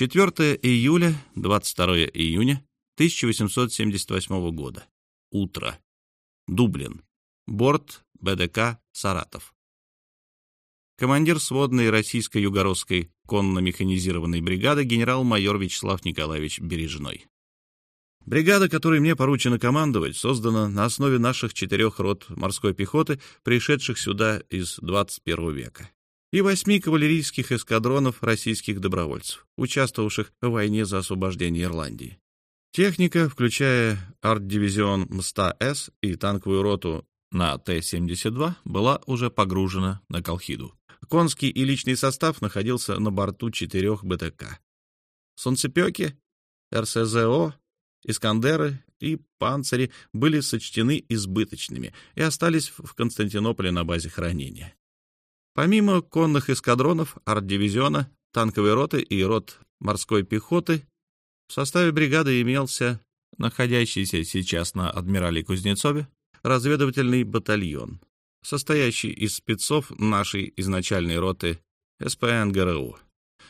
4 июля, 22 июня 1878 года. Утро. Дублин. Борт БДК «Саратов». Командир сводной российской югородской конно-механизированной бригады генерал-майор Вячеслав Николаевич Бережной. Бригада, которой мне поручено командовать, создана на основе наших четырех рот морской пехоты, пришедших сюда из 21 века, и восьми кавалерийских эскадронов российских добровольцев, участвовавших в войне за освобождение Ирландии. Техника, включая арт-дивизион МСТА-С и танковую роту на Т-72, была уже погружена на Колхиду. Конский и личный состав находился на борту четырех БТК. Солнцепеки, РСЗО, Искандеры и панцири были сочтены избыточными и остались в Константинополе на базе хранения. Помимо конных эскадронов, арт-дивизиона, танковой роты и рот морской пехоты, в составе бригады имелся находящийся сейчас на адмирале Кузнецове разведывательный батальон, состоящий из спецов нашей изначальной роты СПН ГРУ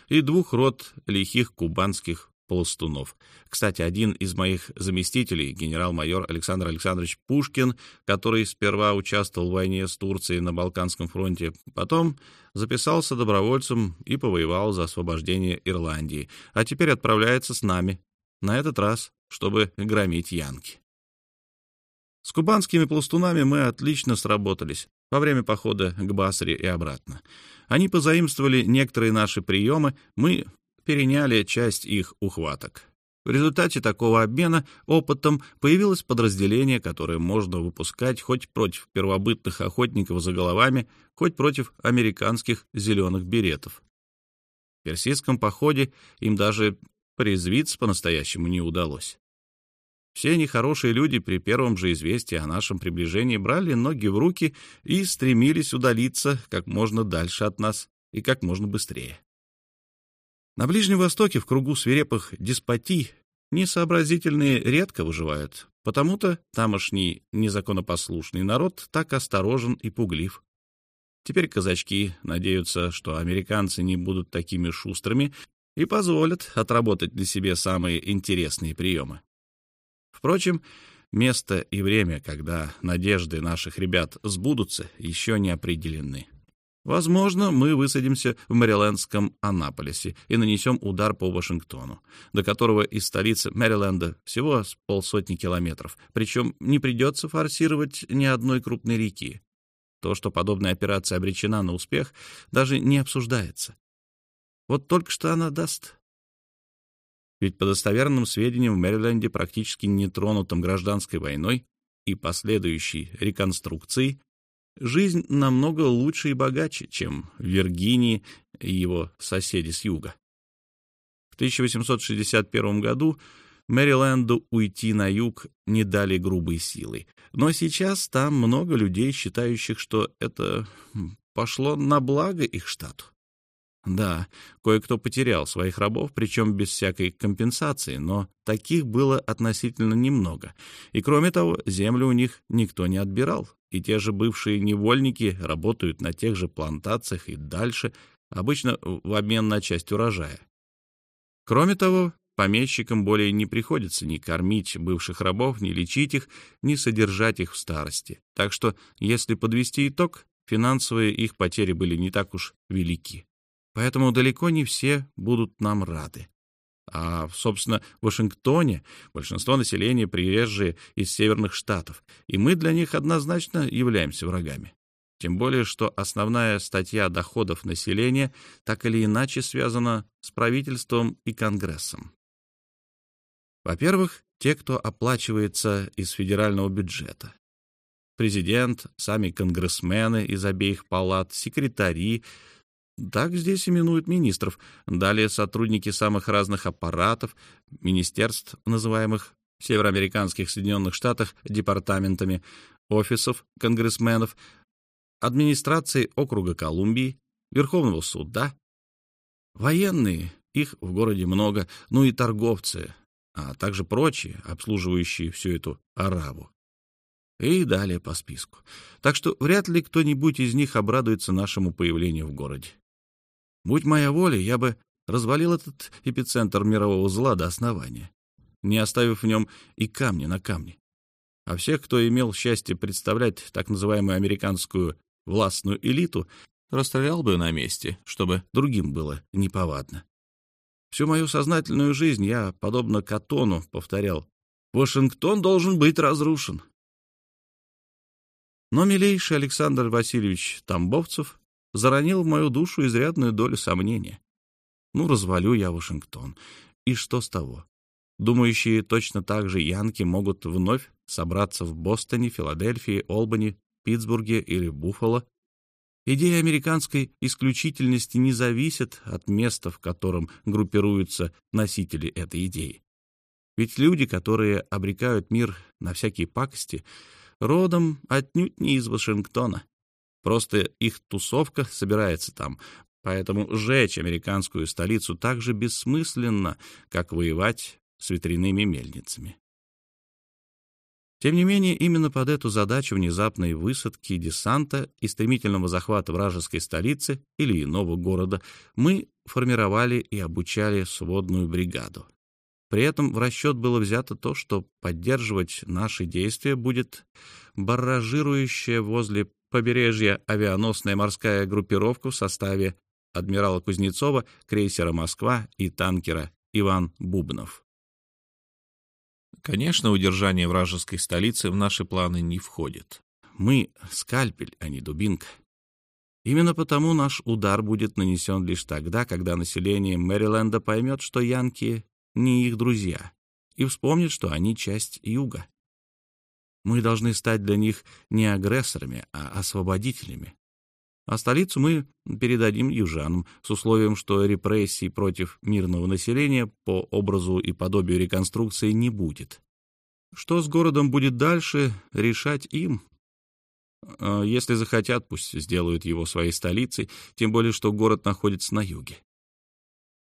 и двух рот лихих кубанских Полстунов. Кстати, один из моих заместителей, генерал-майор Александр Александрович Пушкин, который сперва участвовал в войне с Турцией на Балканском фронте, потом записался добровольцем и повоевал за освобождение Ирландии, а теперь отправляется с нами, на этот раз, чтобы громить Янки. С кубанскими пластунами мы отлично сработались во время похода к Басре и обратно. Они позаимствовали некоторые наши приемы, мы переняли часть их ухваток. В результате такого обмена опытом появилось подразделение, которое можно выпускать хоть против первобытных охотников за головами, хоть против американских зеленых беретов. В персидском походе им даже призвиться по-настоящему не удалось. Все нехорошие люди при первом же известии о нашем приближении брали ноги в руки и стремились удалиться как можно дальше от нас и как можно быстрее. На Ближнем Востоке в кругу свирепых деспотий несообразительные редко выживают, потому-то тамошний незаконопослушный народ так осторожен и пуглив. Теперь казачки надеются, что американцы не будут такими шустрыми и позволят отработать для себя самые интересные приемы. Впрочем, место и время, когда надежды наших ребят сбудутся, еще не определены. Возможно, мы высадимся в Мэрилендском Анаполисе и нанесем удар по Вашингтону, до которого из столицы Мэриленда всего с полсотни километров, причем не придется форсировать ни одной крупной реки. То, что подобная операция обречена на успех, даже не обсуждается. Вот только что она даст. Ведь по достоверным сведениям в Мэриленде, практически нетронутом гражданской войной и последующей реконструкцией, жизнь намного лучше и богаче, чем в Виргинии и его соседи с юга. В 1861 году Мэриленду уйти на юг не дали грубой силой, но сейчас там много людей, считающих, что это пошло на благо их штату. Да, кое-кто потерял своих рабов, причем без всякой компенсации, но таких было относительно немного. И кроме того, землю у них никто не отбирал, и те же бывшие невольники работают на тех же плантациях и дальше, обычно в обмен на часть урожая. Кроме того, помещикам более не приходится ни кормить бывших рабов, ни лечить их, ни содержать их в старости. Так что, если подвести итог, финансовые их потери были не так уж велики. Поэтому далеко не все будут нам рады. А, собственно, в Вашингтоне большинство населения приезжие из северных штатов, и мы для них однозначно являемся врагами. Тем более, что основная статья доходов населения так или иначе связана с правительством и Конгрессом. Во-первых, те, кто оплачивается из федерального бюджета. Президент, сами конгрессмены из обеих палат, секретари, так здесь именуют министров. Далее сотрудники самых разных аппаратов, министерств, называемых в североамериканских Соединенных Штатах департаментами, офисов конгрессменов, администрации округа Колумбии, Верховного суда. Военные, их в городе много, ну и торговцы, а также прочие, обслуживающие всю эту араву. И далее по списку. Так что вряд ли кто-нибудь из них обрадуется нашему появлению в городе. Будь моя воля, я бы развалил этот эпицентр мирового зла до основания, не оставив в нем и камня на камне. А всех, кто имел счастье представлять так называемую американскую властную элиту, расстрелял бы на месте, чтобы другим было неповадно. Всю мою сознательную жизнь я, подобно Катону, повторял «Вашингтон должен быть разрушен». Но милейший Александр Васильевич Тамбовцев заронил в мою душу изрядную долю сомнения. Ну, развалю я Вашингтон. И что с того? Думающие точно так же янки могут вновь собраться в Бостоне, Филадельфии, Олбани, Питтсбурге или Буффало. Идея американской исключительности не зависит от места, в котором группируются носители этой идеи. Ведь люди, которые обрекают мир на всякие пакости, родом отнюдь не из Вашингтона. Просто их тусовка собирается там, поэтому сжечь американскую столицу так же бессмысленно, как воевать с ветряными мельницами. Тем не менее, именно под эту задачу внезапной высадки десанта и стремительного захвата вражеской столицы или иного города мы формировали и обучали сводную бригаду. При этом в расчет было взято то, что поддерживать наши действия будет барражирующая возле побережья авианосная морская группировка в составе адмирала Кузнецова, крейсера «Москва» и танкера «Иван Бубнов». Конечно, удержание вражеской столицы в наши планы не входит. Мы — скальпель, а не дубинка. Именно потому наш удар будет нанесен лишь тогда, когда население Мэриленда поймет, что янки не их друзья, и вспомнит, что они часть юга. Мы должны стать для них не агрессорами, а освободителями. А столицу мы передадим южанам с условием, что репрессий против мирного населения по образу и подобию реконструкции не будет. Что с городом будет дальше, решать им. А если захотят, пусть сделают его своей столицей, тем более, что город находится на юге.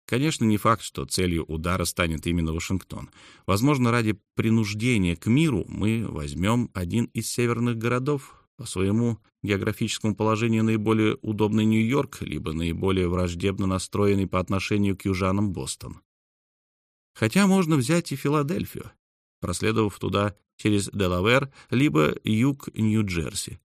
Конечно, не факт, что целью удара станет именно Вашингтон. Возможно, ради принуждения к миру мы возьмем один из северных городов, по своему географическому положению наиболее удобный Нью-Йорк, либо наиболее враждебно настроенный по отношению к южанам Бостон. Хотя можно взять и Филадельфию, проследовав туда через Делавер, либо юг Нью-Джерси.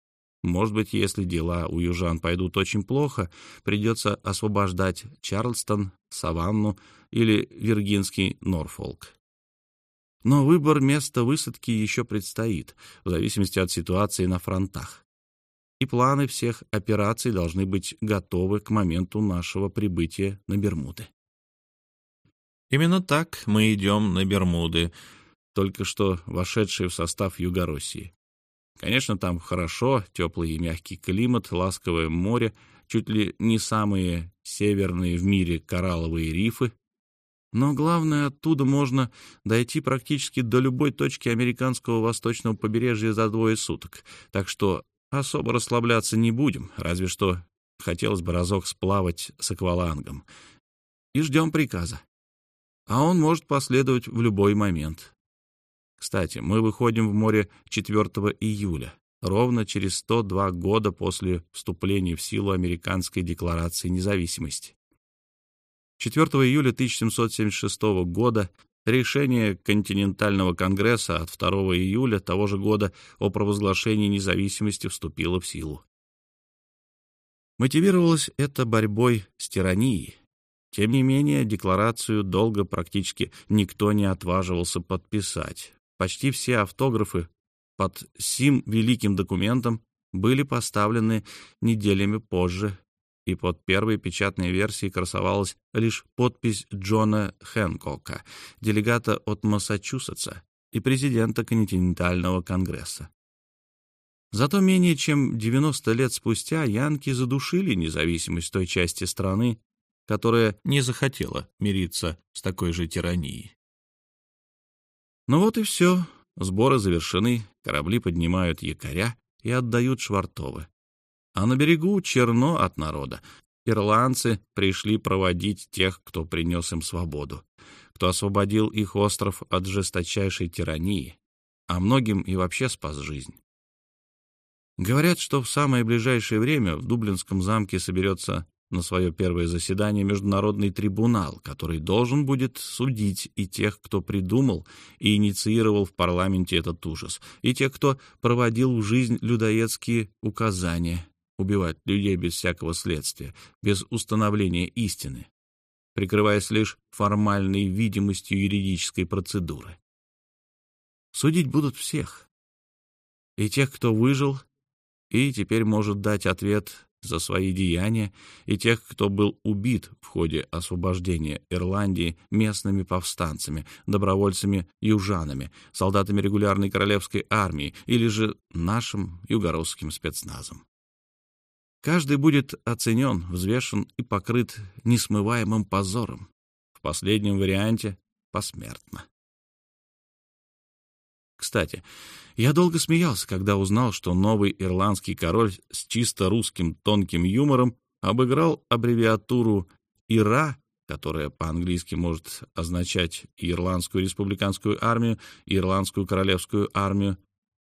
Может быть, если дела у южан пойдут очень плохо, придется освобождать Чарльстон, Саванну или Виргинский Норфолк. Но выбор места высадки еще предстоит, в зависимости от ситуации на фронтах. И планы всех операций должны быть готовы к моменту нашего прибытия на Бермуды. Именно так мы идем на Бермуды, только что вошедшие в состав Юго-России. Конечно, там хорошо, теплый и мягкий климат, ласковое море, чуть ли не самые северные в мире коралловые рифы. Но главное, оттуда можно дойти практически до любой точки американского восточного побережья за двое суток. Так что особо расслабляться не будем, разве что хотелось бы разок сплавать с аквалангом. И ждем приказа. А он может последовать в любой момент. Кстати, мы выходим в море 4 июля, ровно через 102 года после вступления в силу Американской декларации независимости. 4 июля 1776 года решение Континентального конгресса от 2 июля того же года о провозглашении независимости вступило в силу. Мотивировалось это борьбой с тиранией. Тем не менее, декларацию долго практически никто не отваживался подписать, Почти все автографы под сим великим документом были поставлены неделями позже, и под первой печатной версией красовалась лишь подпись Джона Хэнкока, делегата от Массачусетса и президента континентального конгресса. Зато менее чем 90 лет спустя янки задушили независимость той части страны, которая не захотела мириться с такой же тиранией. Ну вот и все. Сборы завершены, корабли поднимают якоря и отдают швартовы. А на берегу черно от народа. Ирландцы пришли проводить тех, кто принес им свободу, кто освободил их остров от жесточайшей тирании, а многим и вообще спас жизнь. Говорят, что в самое ближайшее время в Дублинском замке соберется на свое первое заседание Международный трибунал, который должен будет судить и тех, кто придумал и инициировал в парламенте этот ужас, и тех, кто проводил в жизнь людоедские указания убивать людей без всякого следствия, без установления истины, прикрываясь лишь формальной видимостью юридической процедуры. Судить будут всех. И тех, кто выжил, и теперь может дать ответ за свои деяния, и тех, кто был убит в ходе освобождения Ирландии местными повстанцами, добровольцами-южанами, солдатами регулярной королевской армии или же нашим югородским спецназом. Каждый будет оценен, взвешен и покрыт несмываемым позором. В последнем варианте — посмертно. Кстати, я долго смеялся, когда узнал, что новый ирландский король с чисто русским тонким юмором обыграл аббревиатуру «ИРА», которая по-английски может означать Ирландскую республиканскую армию, Ирландскую королевскую армию.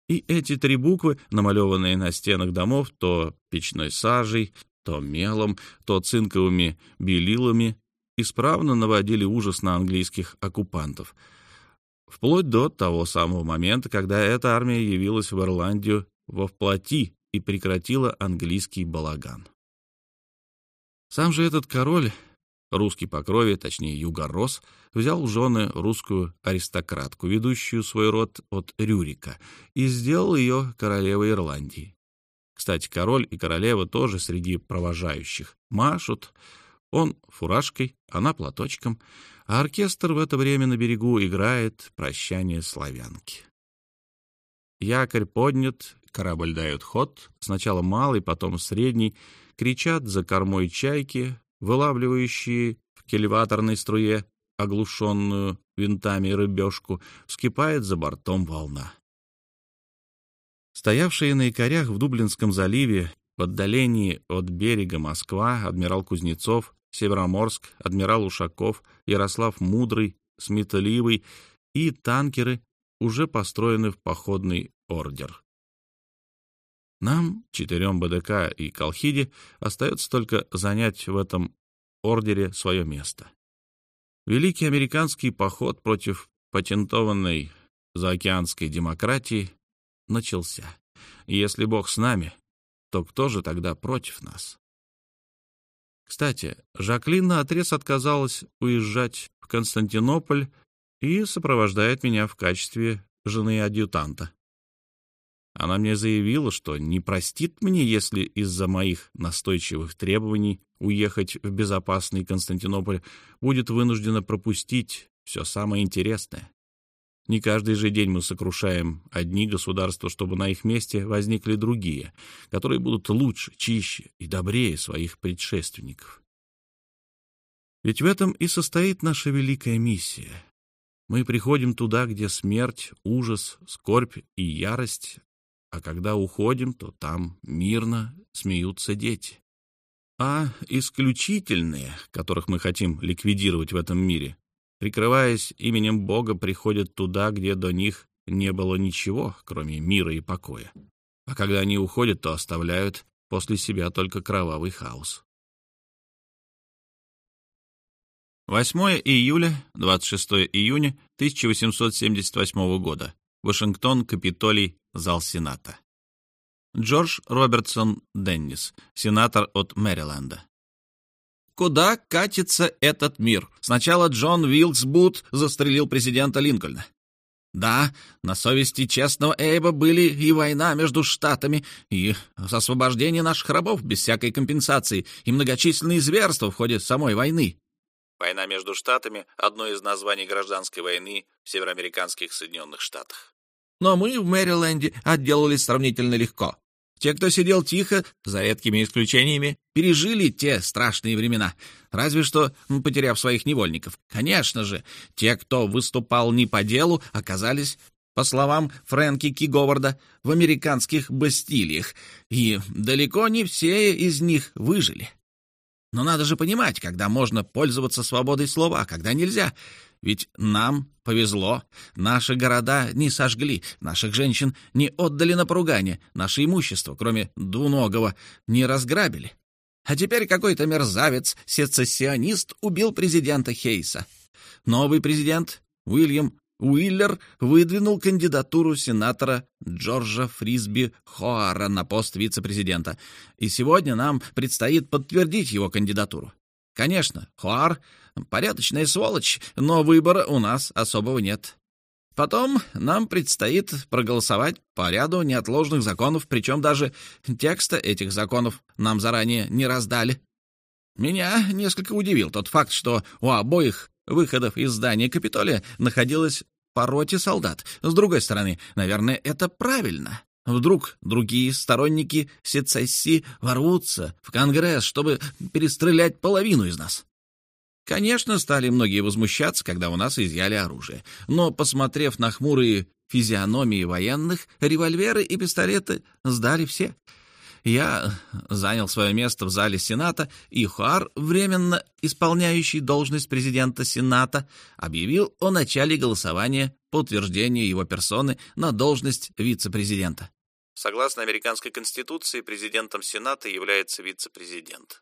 И эти три буквы, намалеванные на стенах домов то печной сажей, то мелом, то цинковыми белилами, исправно наводили ужас на английских оккупантов — вплоть до того самого момента, когда эта армия явилась в Ирландию во вплоти и прекратила английский балаган. Сам же этот король, русский по крови, точнее югорос, взял в жены русскую аристократку, ведущую свой род от Рюрика, и сделал ее королевой Ирландии. Кстати, король и королева тоже среди провожающих. Машут, он фуражкой, она платочком — а оркестр в это время на берегу играет «Прощание славянки». Якорь поднят, корабль дает ход, сначала малый, потом средний, кричат за кормой чайки, вылавливающие в кельваторной струе оглушенную винтами рыбешку, вскипает за бортом волна. Стоявшие на якорях в Дублинском заливе в отдалении от берега Москва адмирал Кузнецов Североморск, адмирал Ушаков, Ярослав Мудрый, Сметливый и танкеры уже построены в походный ордер. Нам, четырем БДК и Колхиде, остается только занять в этом ордере свое место. Великий американский поход против патентованной заокеанской демократии начался. Если Бог с нами, то кто же тогда против нас? Кстати, Жаклин наотрез отказалась уезжать в Константинополь и сопровождает меня в качестве жены-адъютанта. Она мне заявила, что не простит мне, если из-за моих настойчивых требований уехать в безопасный Константинополь будет вынуждена пропустить все самое интересное. Не каждый же день мы сокрушаем одни государства, чтобы на их месте возникли другие, которые будут лучше, чище и добрее своих предшественников. Ведь в этом и состоит наша великая миссия. Мы приходим туда, где смерть, ужас, скорбь и ярость, а когда уходим, то там мирно смеются дети. А исключительные, которых мы хотим ликвидировать в этом мире, прикрываясь именем Бога, приходят туда, где до них не было ничего, кроме мира и покоя. А когда они уходят, то оставляют после себя только кровавый хаос. 8 июля, 26 июня 1878 года. Вашингтон, Капитолий, зал Сената. Джордж Робертсон Деннис, сенатор от Мэриленда. Куда катится этот мир? Сначала Джон Вилкс Бут застрелил президента Линкольна. Да, на совести честного Эйба были и война между штатами, и освобождение наших рабов без всякой компенсации, и многочисленные зверства в ходе самой войны. Война между штатами — одно из названий гражданской войны в североамериканских Соединенных Штатах. Но мы в Мэриленде отделались сравнительно легко. Те, кто сидел тихо, за редкими исключениями, пережили те страшные времена, разве что потеряв своих невольников. Конечно же, те, кто выступал не по делу, оказались, по словам Фрэнки Киговарда, в американских бастилиях, и далеко не все из них выжили. Но надо же понимать, когда можно пользоваться свободой слова, а когда нельзя — ведь нам повезло. Наши города не сожгли, наших женщин не отдали на поругание, наше имущество, кроме двуногого, не разграбили. А теперь какой-то мерзавец, сецессионист, убил президента Хейса. Новый президент, Уильям Уиллер, выдвинул кандидатуру сенатора Джорджа Фрисби Хоара на пост вице-президента, и сегодня нам предстоит подтвердить его кандидатуру. Конечно, Хоар — порядочная сволочь, но выбора у нас особого нет. Потом нам предстоит проголосовать по ряду неотложных законов, причем даже текста этих законов нам заранее не раздали. Меня несколько удивил тот факт, что у обоих выходов из здания Капитолия находилось по роте солдат. С другой стороны, наверное, это правильно. Вдруг другие сторонники сецессии ворвутся в Конгресс, чтобы перестрелять половину из нас. Конечно, стали многие возмущаться, когда у нас изъяли оружие. Но, посмотрев на хмурые физиономии военных, револьверы и пистолеты сдали все. Я занял свое место в зале Сената, и Хуар, временно исполняющий должность президента Сената, объявил о начале голосования по утверждению его персоны на должность вице-президента. Согласно американской конституции, президентом Сената является вице-президент.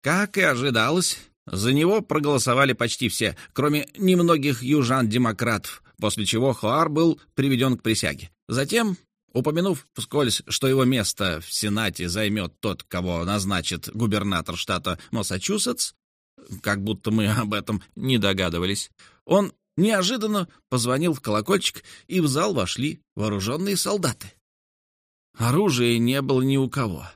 Как и ожидалось, за него проголосовали почти все, кроме немногих южан-демократов, после чего Хоар был приведен к присяге. Затем, упомянув вскользь, что его место в Сенате займет тот, кого назначит губернатор штата Массачусетс, как будто мы об этом не догадывались, он неожиданно позвонил в колокольчик, и в зал вошли вооруженные солдаты. Оружия не было ни у кого.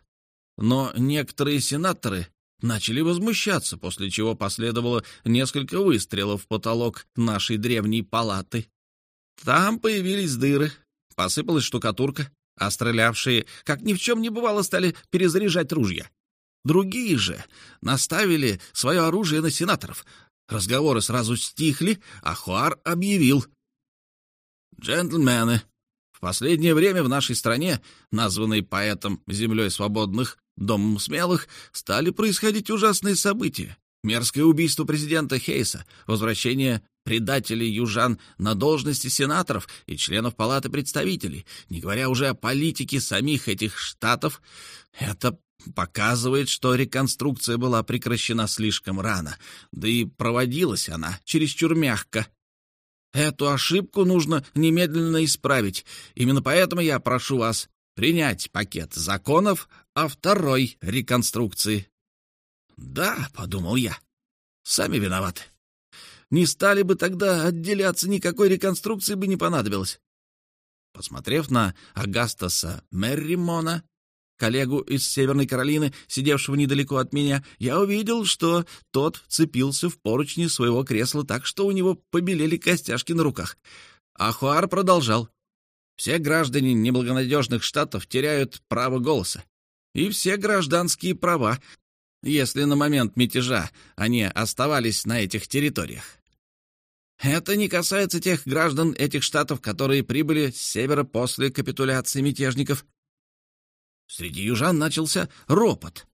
Но некоторые сенаторы начали возмущаться, после чего последовало несколько выстрелов в потолок нашей древней палаты. Там появились дыры, посыпалась штукатурка, а стрелявшие, как ни в чем не бывало, стали перезаряжать ружья. Другие же наставили свое оружие на сенаторов. Разговоры сразу стихли, а Хуар объявил. «Джентльмены, в последнее время в нашей стране, названной поэтом «Землей свободных», Домом смелых стали происходить ужасные события. Мерзкое убийство президента Хейса, возвращение предателей южан на должности сенаторов и членов Палаты представителей, не говоря уже о политике самих этих штатов, это показывает, что реконструкция была прекращена слишком рано, да и проводилась она чересчур мягко. Эту ошибку нужно немедленно исправить. Именно поэтому я прошу вас принять пакет законов о второй реконструкции. «Да», — подумал я, — «сами виноваты. Не стали бы тогда отделяться, никакой реконструкции бы не понадобилось». Посмотрев на Агастаса Мерримона, коллегу из Северной Каролины, сидевшего недалеко от меня, я увидел, что тот цепился в поручни своего кресла так, что у него побелели костяшки на руках. Ахуар продолжал. Все граждане неблагонадежных штатов теряют право голоса и все гражданские права, если на момент мятежа они оставались на этих территориях. Это не касается тех граждан этих штатов, которые прибыли с севера после капитуляции мятежников. Среди южан начался ропот.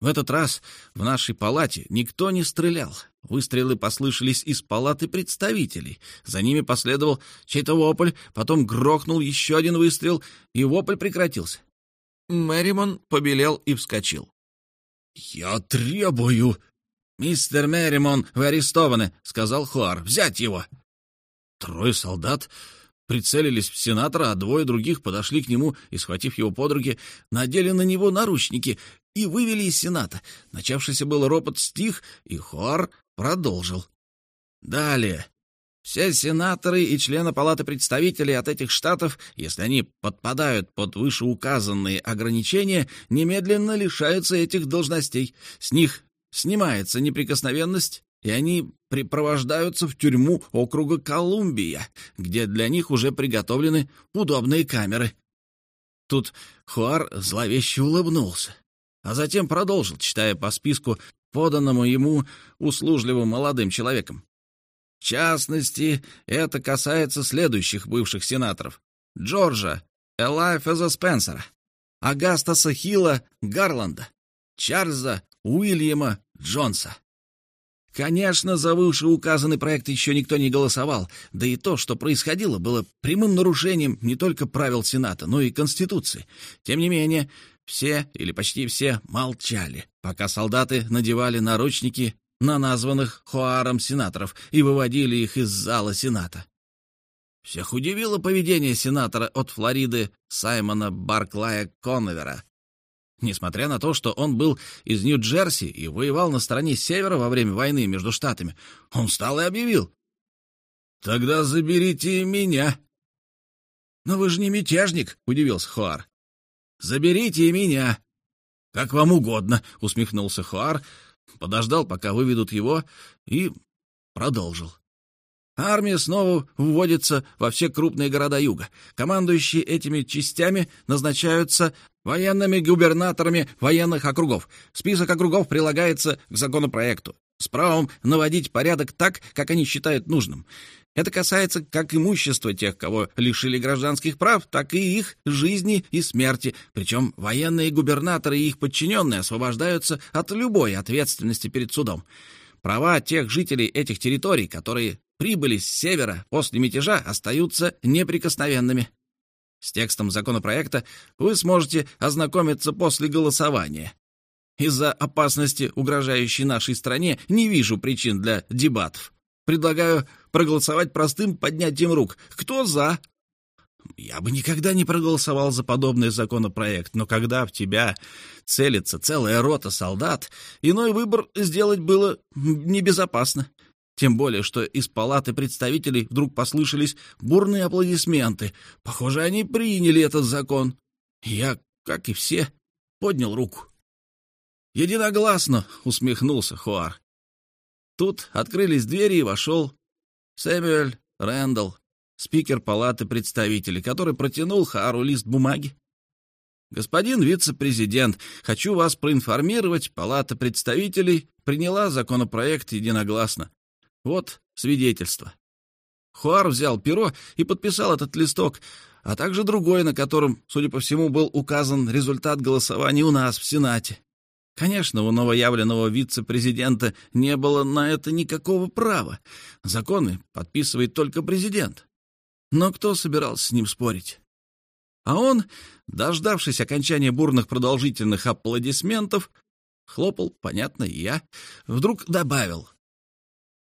В этот раз в нашей палате никто не стрелял. Выстрелы послышались из палаты представителей. За ними последовал чей-то вопль, потом грохнул еще один выстрел, и вопль прекратился. Мэримон побелел и вскочил. «Я требую!» «Мистер Мэримон, вы арестованы», — сказал Хуар. «Взять его!» Трое солдат прицелились в сенатора, а двое других подошли к нему и, схватив его под руки, надели на него наручники и вывели из сената. Начавшийся был ропот стих, и Хуар продолжил. Далее. Все сенаторы и члены Палаты представителей от этих штатов, если они подпадают под вышеуказанные ограничения, немедленно лишаются этих должностей. С них снимается неприкосновенность, и они припровождаются в тюрьму округа Колумбия, где для них уже приготовлены удобные камеры. Тут Хуар зловеще улыбнулся, а затем продолжил, читая по списку, поданному ему услужливым молодым человеком. В частности, это касается следующих бывших сенаторов. Джорджа Элайфеза Спенсера, Агастаса Хилла Гарланда, Чарльза Уильяма Джонса. Конечно, за вышеуказанный проект еще никто не голосовал, да и то, что происходило, было прямым нарушением не только правил Сената, но и Конституции. Тем не менее, все или почти все молчали, пока солдаты надевали наручники на названных Хуаром сенаторов и выводили их из зала Сената. Всех удивило поведение сенатора от Флориды Саймона Барклая Коновера. Несмотря на то, что он был из Нью-Джерси и воевал на стороне Севера во время войны между штатами, он встал и объявил. «Тогда заберите меня». «Но вы же не мятежник», — удивился Хуар. «Заберите и меня». «Как вам угодно», — усмехнулся Хуар, подождал, пока выведут его, и продолжил. Армия снова вводится во все крупные города юга. Командующие этими частями назначаются военными губернаторами военных округов. Список округов прилагается к законопроекту с правом наводить порядок так, как они считают нужным. Это касается как имущества тех, кого лишили гражданских прав, так и их жизни и смерти. Причем военные губернаторы и их подчиненные освобождаются от любой ответственности перед судом. Права тех жителей этих территорий, которые прибыли с севера после мятежа, остаются неприкосновенными. С текстом законопроекта вы сможете ознакомиться после голосования. Из-за опасности, угрожающей нашей стране, не вижу причин для дебатов. Предлагаю проголосовать простым поднятием рук. Кто за? Я бы никогда не проголосовал за подобный законопроект, но когда в тебя целится целая рота солдат, иной выбор сделать было небезопасно. Тем более, что из палаты представителей вдруг послышались бурные аплодисменты. Похоже, они приняли этот закон. Я, как и все, поднял руку. «Единогласно!» — усмехнулся Хуар. Тут открылись двери и вошел Сэмюэль Рэндалл, спикер палаты представителей, который протянул Хаару лист бумаги. «Господин вице-президент, хочу вас проинформировать, палата представителей приняла законопроект единогласно. Вот свидетельство». Хуар взял перо и подписал этот листок, а также другой, на котором, судя по всему, был указан результат голосования у нас в Сенате. Конечно, у новоявленного вице-президента не было на это никакого права. Законы подписывает только президент. Но кто собирался с ним спорить? А он, дождавшись окончания бурных продолжительных аплодисментов, хлопал, понятно, и я, вдруг добавил.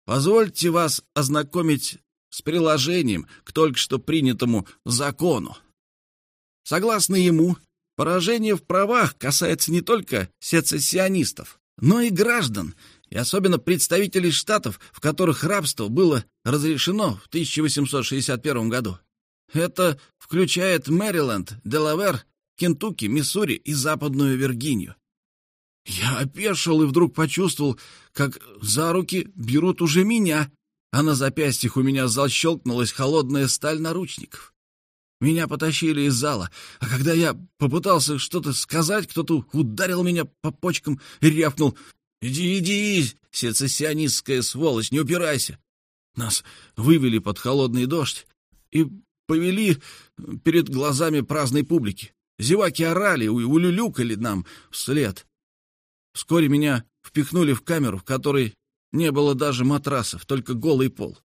«Позвольте вас ознакомить с приложением к только что принятому закону. Согласно ему, Поражение в правах касается не только сецессионистов, но и граждан, и особенно представителей штатов, в которых рабство было разрешено в 1861 году. Это включает Мэриленд, Делавер, Кентукки, Миссури и Западную Виргинию. Я опешил и вдруг почувствовал, как за руки берут уже меня, а на запястьях у меня защелкнулась холодная сталь наручников. Меня потащили из зала, а когда я попытался что-то сказать, кто-то ударил меня по почкам и рявкнул «Иди, иди, сецессионистская сволочь, не упирайся!» Нас вывели под холодный дождь и повели перед глазами праздной публики. Зеваки орали, улюлюкали нам вслед. Вскоре меня впихнули в камеру, в которой не было даже матрасов, только голый пол.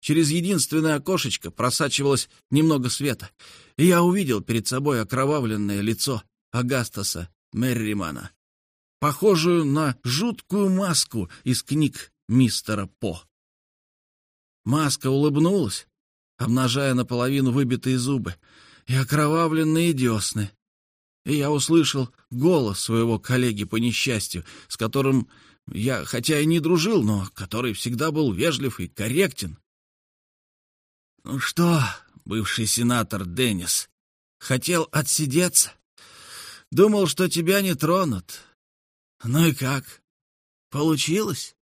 Через единственное окошечко просачивалось немного света, и я увидел перед собой окровавленное лицо Агастаса Мерримана, похожую на жуткую маску из книг мистера По. Маска улыбнулась, обнажая наполовину выбитые зубы и окровавленные десны. И я услышал голос своего коллеги по несчастью, с которым я, хотя и не дружил, но который всегда был вежлив и корректен. «Ну что, бывший сенатор Деннис, хотел отсидеться? Думал, что тебя не тронут. Ну и как? Получилось?»